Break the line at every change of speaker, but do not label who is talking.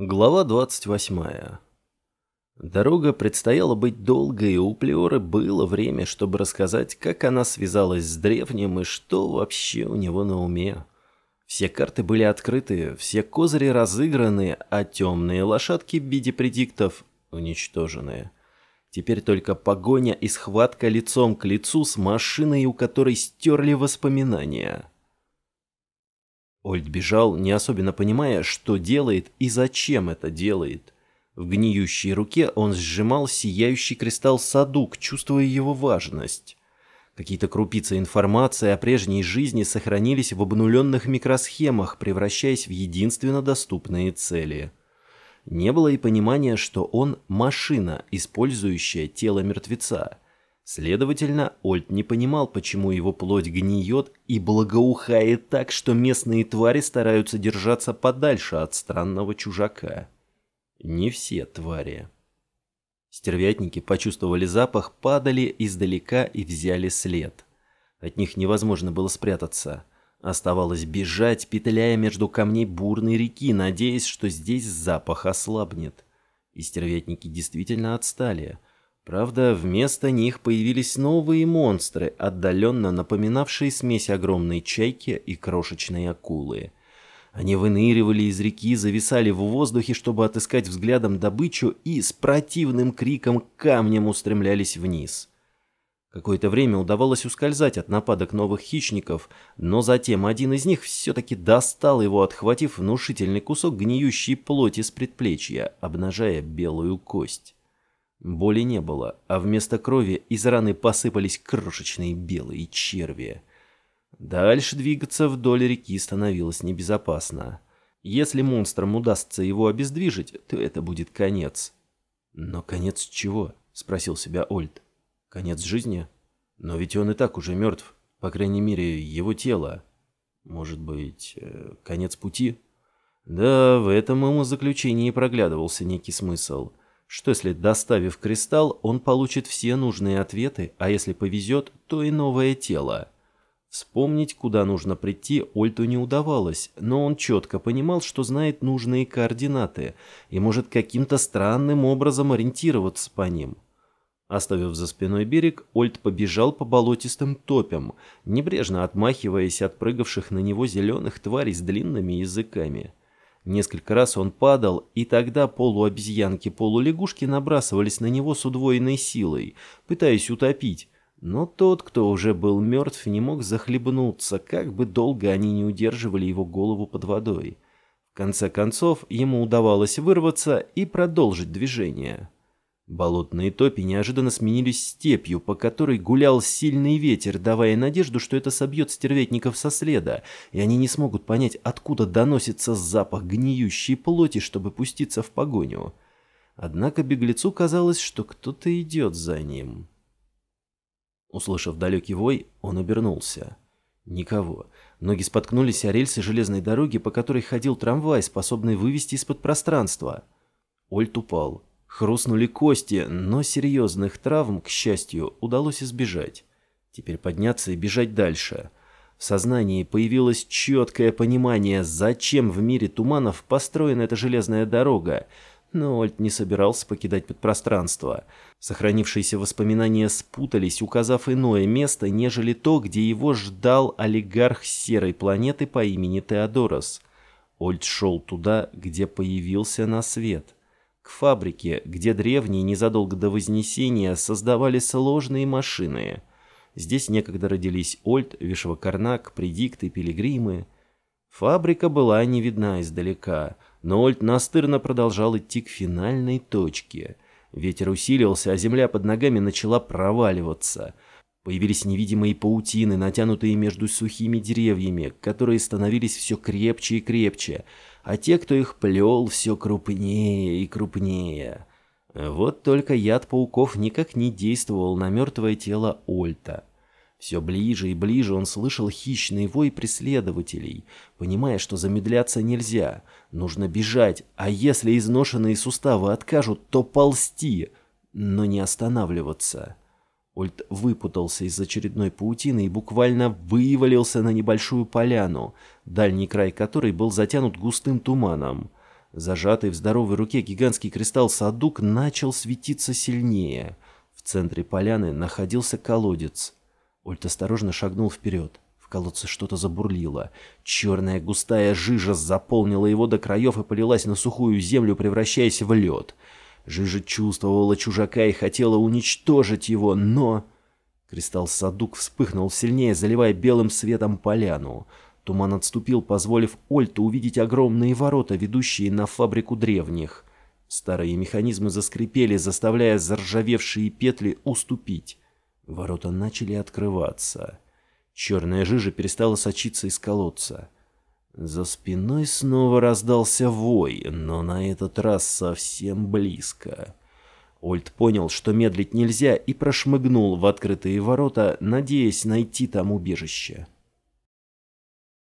Глава 28. Дорога предстояла быть долгой, и у Плеоры было время, чтобы рассказать, как она связалась с древним и что вообще у него на уме. Все карты были открыты, все козыри разыграны, а темные лошадки в виде предиктов уничтожены. Теперь только погоня и схватка лицом к лицу с машиной, у которой стерли воспоминания. Ольд бежал, не особенно понимая, что делает и зачем это делает. В гниющей руке он сжимал сияющий кристалл Садук, чувствуя его важность. Какие-то крупицы информации о прежней жизни сохранились в обнуленных микросхемах, превращаясь в единственно доступные цели. Не было и понимания, что он – машина, использующая тело мертвеца – Следовательно, Ольд не понимал, почему его плоть гниет и благоухает так, что местные твари стараются держаться подальше от странного чужака. Не все твари. Стервятники почувствовали запах, падали издалека и взяли след. От них невозможно было спрятаться. Оставалось бежать, петляя между камней бурной реки, надеясь, что здесь запах ослабнет. И стервятники действительно отстали – Правда, вместо них появились новые монстры, отдаленно напоминавшие смесь огромной чайки и крошечной акулы. Они выныривали из реки, зависали в воздухе, чтобы отыскать взглядом добычу, и с противным криком камнем устремлялись вниз. Какое-то время удавалось ускользать от нападок новых хищников, но затем один из них все-таки достал его, отхватив внушительный кусок гниющей плоти с предплечья, обнажая белую кость. Боли не было, а вместо крови из раны посыпались крошечные белые черви. Дальше двигаться вдоль реки становилось небезопасно. Если монстрам удастся его обездвижить, то это будет конец. «Но конец чего?» — спросил себя Ольд. «Конец жизни? Но ведь он и так уже мертв, по крайней мере, его тело. Может быть, э, конец пути?» Да, в этом ему заключении проглядывался некий смысл — что если, доставив кристалл, он получит все нужные ответы, а если повезет, то и новое тело. Вспомнить, куда нужно прийти, Ольту не удавалось, но он четко понимал, что знает нужные координаты и может каким-то странным образом ориентироваться по ним. Оставив за спиной берег, Ольт побежал по болотистым топям, небрежно отмахиваясь от прыгавших на него зеленых тварей с длинными языками. Несколько раз он падал, и тогда полуобезьянки-полулягушки набрасывались на него с удвоенной силой, пытаясь утопить. Но тот, кто уже был мертв, не мог захлебнуться, как бы долго они не удерживали его голову под водой. В конце концов, ему удавалось вырваться и продолжить движение. Болотные топи неожиданно сменились степью, по которой гулял сильный ветер, давая надежду, что это собьет стервятников со следа, и они не смогут понять, откуда доносится запах гниющей плоти, чтобы пуститься в погоню. Однако беглецу казалось, что кто-то идет за ним. Услышав далекий вой, он обернулся. Никого. Ноги споткнулись о рельсы железной дороги, по которой ходил трамвай, способный вывести из-под пространства. Ольт упал. Хрустнули кости, но серьезных травм, к счастью, удалось избежать. Теперь подняться и бежать дальше. В сознании появилось четкое понимание, зачем в мире туманов построена эта железная дорога, но Ольт не собирался покидать подпространство. Сохранившиеся воспоминания спутались, указав иное место, нежели то, где его ждал олигарх серой планеты по имени Теодорос. Ольт шел туда, где появился на свет к фабрике, где древние незадолго до Вознесения создавали сложные машины. Здесь некогда родились Ольд, Вишвакарнак, Предикт и Пилигримы. Фабрика была не видна издалека, но Ольд настырно продолжал идти к финальной точке. Ветер усилился, а земля под ногами начала проваливаться. Появились невидимые паутины, натянутые между сухими деревьями, которые становились все крепче и крепче — а те, кто их плел, все крупнее и крупнее. Вот только яд пауков никак не действовал на мертвое тело Ольта. Все ближе и ближе он слышал хищный вой преследователей, понимая, что замедляться нельзя, нужно бежать, а если изношенные суставы откажут, то ползти, но не останавливаться. Ольт выпутался из очередной паутины и буквально вывалился на небольшую поляну, дальний край которой был затянут густым туманом. Зажатый в здоровой руке гигантский кристалл Садук начал светиться сильнее. В центре поляны находился колодец. Ольт осторожно шагнул вперед. В колодце что-то забурлило. Черная густая жижа заполнила его до краев и полилась на сухую землю, превращаясь в лед. Жижа чувствовала чужака и хотела уничтожить его, но... Кристалл Садук вспыхнул сильнее, заливая белым светом поляну. Туман отступил, позволив Ольту увидеть огромные ворота, ведущие на фабрику древних. Старые механизмы заскрипели, заставляя заржавевшие петли уступить. Ворота начали открываться. Черная жижа перестала сочиться из колодца. За спиной снова раздался вой, но на этот раз совсем близко. Ольд понял, что медлить нельзя, и прошмыгнул в открытые ворота, надеясь найти там убежище.